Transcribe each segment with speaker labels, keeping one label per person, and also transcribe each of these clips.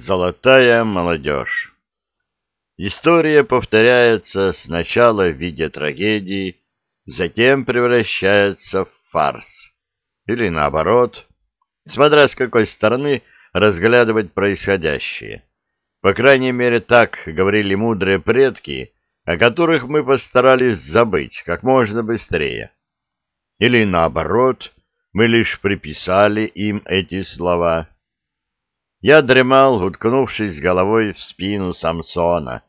Speaker 1: Золотая молодежь. История повторяется сначала в виде трагедии, затем превращается в фарс. Или наоборот, смотря с какой стороны разглядывать происходящее. По крайней мере, так говорили мудрые предки, о которых мы постарались забыть как можно быстрее. Или наоборот, мы лишь приписали им эти слова. Я дремал, уткнувшись головой в спину Самсона.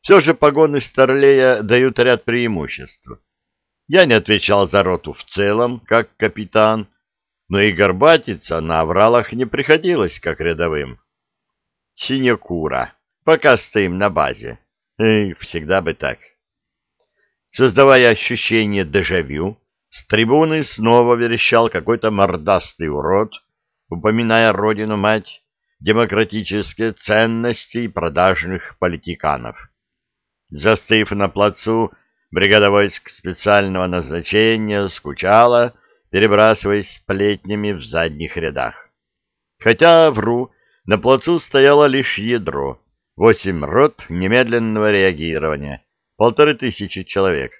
Speaker 1: Все же погоны Старлея дают ряд преимуществ. Я не отвечал за роту в целом, как капитан, но и горбатиться на авралах не приходилось, как рядовым. Синекура. Пока стоим на базе. Эх, всегда бы так. Создавая ощущение дежавю, с трибуны снова верещал какой-то мордастый урод, упоминая родину-мать, демократические ценности продажных политиканов. Застыв на плацу, бригада войск специального назначения скучала, перебрасываясь сплетнями в задних рядах. Хотя, вру, на плацу стояло лишь ядро, восемь рот немедленного реагирования, полторы тысячи человек.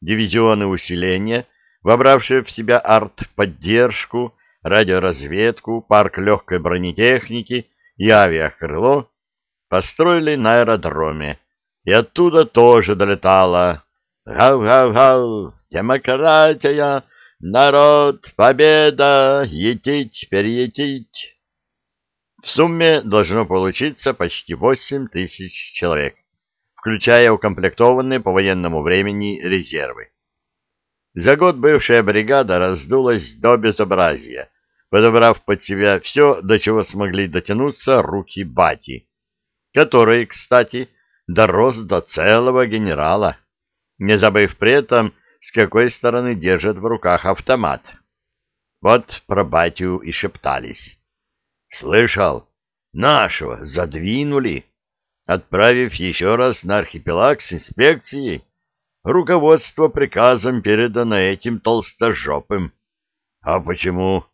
Speaker 1: Дивизионы усиления, вобравшие в себя арт-поддержку, радиоразведку, парк легкой бронетехники и авиакрыло, построили на аэродроме, и оттуда тоже долетало «Гав-гав-гав! Демократия! Народ! Победа! Етить, переетить!» В сумме должно получиться почти 8 тысяч человек, включая укомплектованные по военному времени резервы. За год бывшая бригада раздулась до безобразия, подобрав под себя все, до чего смогли дотянуться руки бати, который, кстати, дорос до целого генерала, не забыв при этом, с какой стороны держит в руках автомат. Вот про батю и шептались. Слышал? Нашего задвинули, отправив еще раз на архипелаг с инспекцией. Руководство приказом передано этим толстожопым. А почему?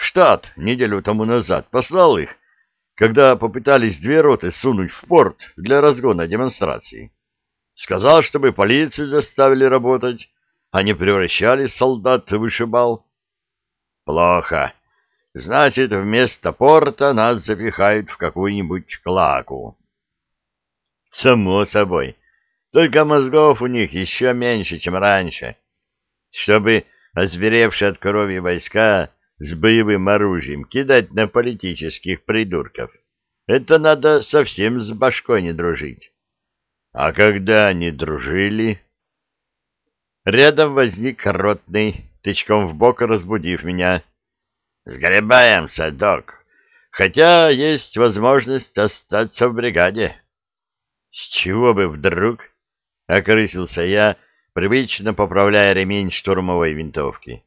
Speaker 1: Штат неделю тому назад послал их, когда попытались две роты сунуть в порт для разгона демонстрации. Сказал, чтобы полицию заставили работать, а не превращали солдат в вышибал. Плохо. Значит, вместо порта нас запихают в какую-нибудь клаку. Само собой. Только мозгов у них еще меньше, чем раньше. Чтобы озверевшие от крови войска с боевым оружием кидать на политических придурков, это надо совсем с башкой не дружить. А когда они дружили... Рядом возник ротный, тычком в бок разбудив меня — Сгребаемся, док. Хотя есть возможность остаться в бригаде. С чего бы вдруг? Окрысился я, привычно поправляя ремень штурмовой винтовки.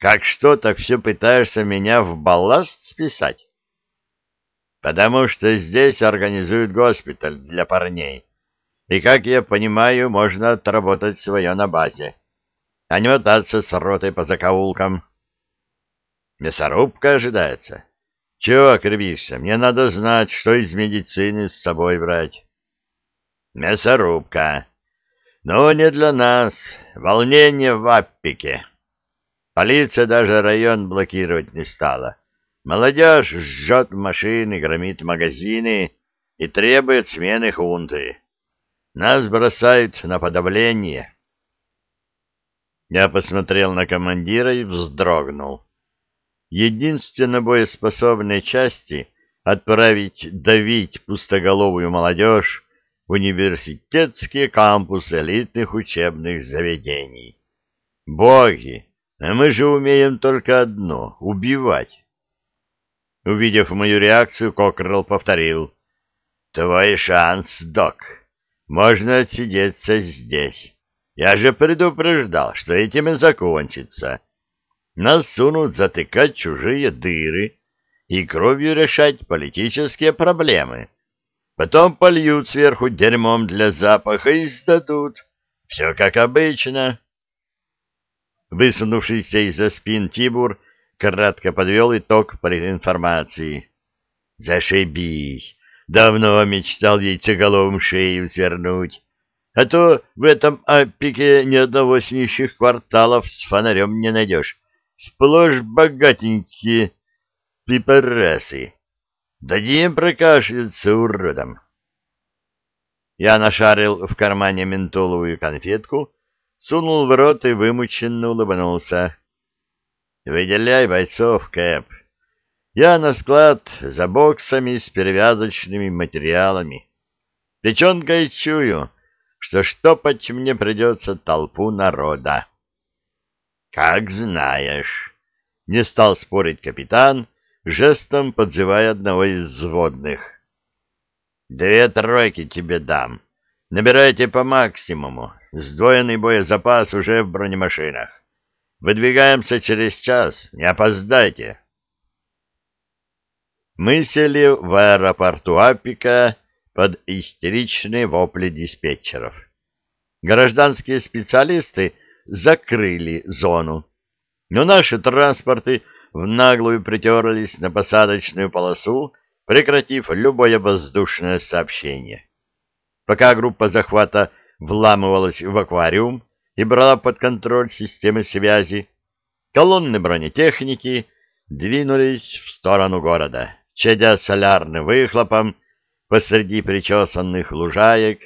Speaker 1: Как что, так все пытаешься меня в балласт списать? Потому что здесь организуют госпиталь для парней. И, как я понимаю, можно отработать свое на базе, а не мотаться с ротой по закоулкам. Мясорубка ожидается. Чего кривишься? Мне надо знать, что из медицины с собой брать. Мясорубка. Но не для нас. Волнение в Аппике. Полиция даже район блокировать не стала. Молодежь жжет машины, громит магазины и требует смены хунты. Нас бросают на подавление. Я посмотрел на командира и вздрогнул единственно боеспособной части отправить давить пустоголовую молодежь в университетские кампусы элитных учебных заведений. Боги, мы же умеем только одно — убивать. Увидев мою реакцию, Кокрелл повторил. «Твой шанс, док. Можно отсидеться здесь. Я же предупреждал, что этим и закончится. Нас сунут затыкать чужие дыры и кровью решать политические проблемы. Потом польют сверху дерьмом для запаха и сдадут. Все как обычно. Высунувшийся из-за спин Тибур кратко подвел итог политинформации. Зашибись! Давно мечтал яйцеголовым шею свернуть. А то в этом апике ни одного с нищих кварталов с фонарем не найдешь. Сплошь богатенькие пипарасы. Дадим прокашляться уродом. Я нашарил в кармане ментоловую конфетку, сунул в рот и вымученно улыбнулся. «Выделяй бойцов, Кэп. Я на склад за боксами с перевязочными материалами. Печенкой чую, что штопать мне придется толпу народа». «Как знаешь», — не стал спорить капитан, жестом подзывая одного из взводных. Две тройки тебе дам. Набирайте по максимуму. Сдвоенный боезапас уже в бронемашинах. Выдвигаемся через час. Не опоздайте. Мы сели в аэропорту Апика под истеричные вопли диспетчеров. Гражданские специалисты закрыли зону, но наши транспорты в наглую притерлись на посадочную полосу прекратив любое воздушное сообщение. Пока группа захвата вламывалась в аквариум и брала под контроль системы связи, колонны бронетехники двинулись в сторону города, чадя солярным выхлопом посреди причесанных лужаек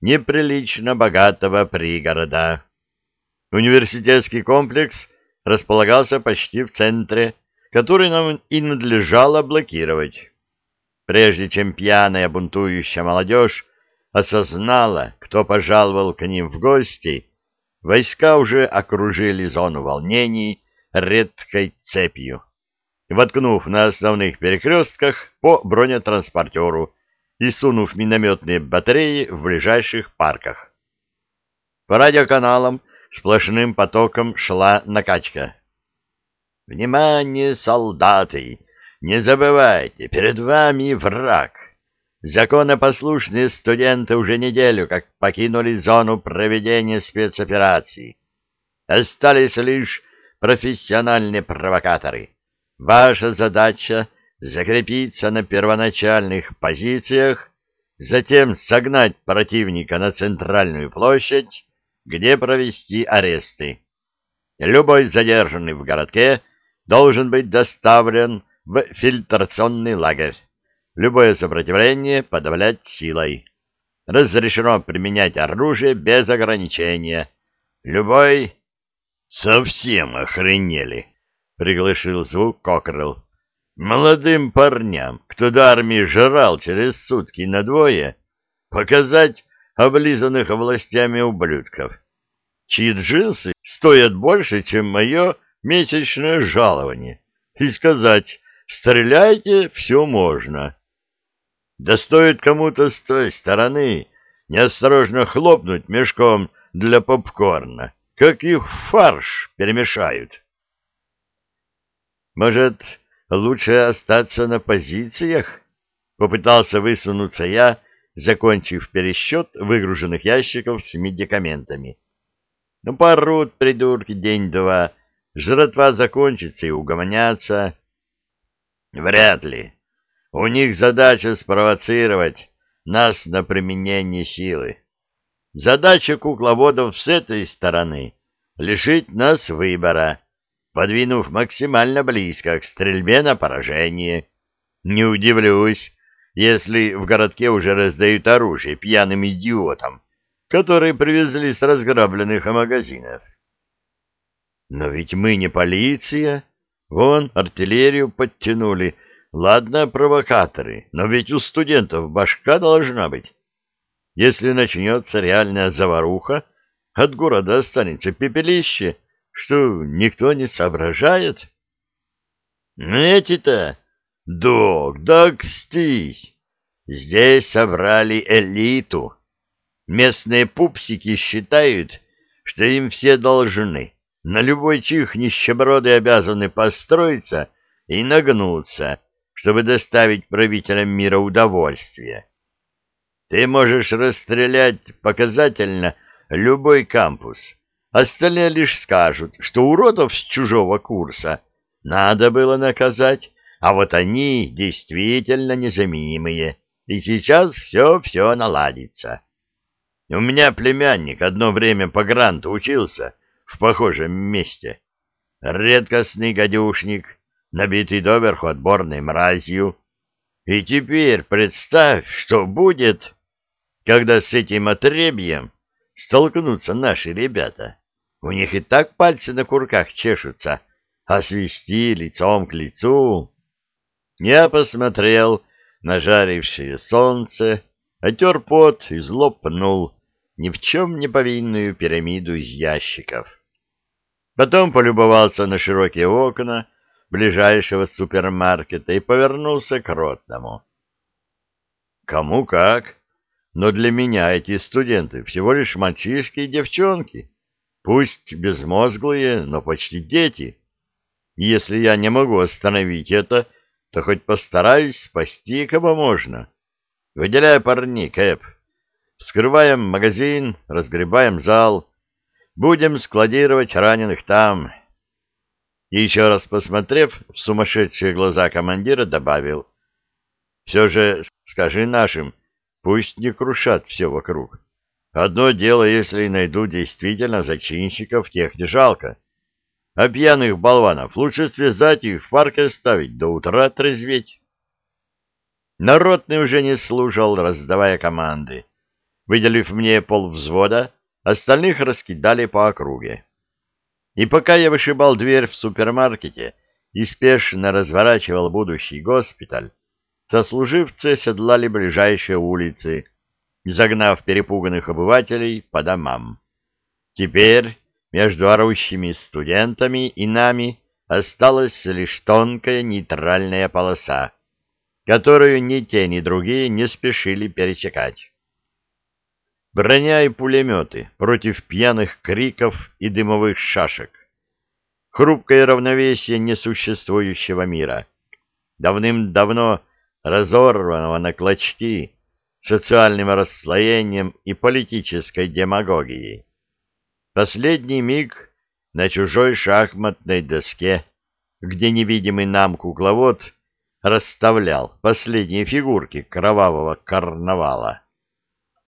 Speaker 1: неприлично богатого пригорода. Университетский комплекс располагался почти в центре, который нам и надлежало блокировать прежде чем пьяная бунтующая молодежь осознала, кто пожаловал к ним в гости, войска уже окружили зону волнений редкой цепью, воткнув на основных перекрестках по бронетранспортеру и сунув минометные батареи в ближайших парках. По радиоканалам сплошным потоком шла накачка. «Внимание, солдаты! Не забывайте, перед вами враг. Законопослушные студенты уже неделю как покинули зону проведения спецопераций. Остались лишь профессиональные провокаторы. Ваша задача — закрепиться на первоначальных позициях, затем согнать противника на центральную площадь, где провести аресты. Любой задержанный в городке должен быть доставлен в фильтрационный лагерь. Любое сопротивление подавлять силой. Разрешено применять оружие без ограничения. Любой... Совсем охренели, приглашил звук Кокрелл. Молодым парням, кто до армии жрал через сутки на двое, показать облизанных властями ублюдков, чьи джинсы стоят больше, чем мое месячное жалование, и сказать, Стреляйте, все можно. Да стоит кому-то с той стороны неосторожно хлопнуть мешком для попкорна, как их фарш перемешают. Может, лучше остаться на позициях? Попытался высунуться я, закончив пересчет выгруженных ящиков с медикаментами. Ну, порут придурки день-два, жратва закончится и угомонятся. Вряд ли. У них задача спровоцировать нас на применение силы. Задача кукловодов с этой стороны — лишить нас выбора, подвинув максимально близко к стрельбе на поражение. Не удивлюсь, если в городке уже раздают оружие пьяным идиотам, которые привезли с разграбленных магазинов. Но ведь мы не полиция, Вон артиллерию подтянули. Ладно, провокаторы, но ведь у студентов башка должна быть. Если начнется реальная заваруха, от города останется пепелище, что никто не соображает. Ну, эти-то, док, да кстись, здесь собрали элиту. Местные пупсики считают, что им все должны. На любой чих нищеброды обязаны построиться и нагнуться, чтобы доставить правителям мира удовольствие. Ты можешь расстрелять показательно любой кампус. Остальные лишь скажут, что уродов с чужого курса надо было наказать, А вот они действительно незаменимые, и сейчас все-все наладится. У меня племянник одно время по гранту учился в похожем месте. Редкостный гадюшник, набитый доверху отборной мразью. И теперь представь, что будет, когда с этим отребьем столкнутся наши ребята. У них и так пальцы на курках чешутся, а свести лицом к лицу. Я посмотрел на жарившее солнце, отер пот и злопнул ни в чем не повинную пирамиду из ящиков. Потом полюбовался на широкие окна ближайшего супермаркета и повернулся к Ротному. Кому как, но для меня эти студенты всего лишь мальчишки и девчонки, пусть безмозглые, но почти дети. Если я не могу остановить это, то хоть постараюсь спасти кого можно. Выделяй парней, Кэп. Вскрываем магазин, разгребаем зал. Будем складировать раненых там. Еще раз посмотрев в сумасшедшие глаза командира, добавил. Все же скажи нашим, пусть не крушат все вокруг. Одно дело, если найду действительно зачинщиков, тех не жалко. А пьяных болванов лучше связать и в парке оставить, до утра трезветь. Народный уже не слушал, раздавая команды. Выделив мне полвзвода, остальных раскидали по округе. И пока я вышибал дверь в супермаркете и спешно разворачивал будущий госпиталь, сослуживцы седлали ближайшие улицы, загнав перепуганных обывателей по домам. Теперь между орущими студентами и нами осталась лишь тонкая нейтральная полоса, которую ни те, ни другие не спешили пересекать броня и пулеметы против пьяных криков и дымовых шашек. Хрупкое равновесие несуществующего мира, давным-давно разорванного на клочки социальным расслоением и политической демагогией. Последний миг на чужой шахматной доске, где невидимый нам кукловод расставлял последние фигурки кровавого карнавала.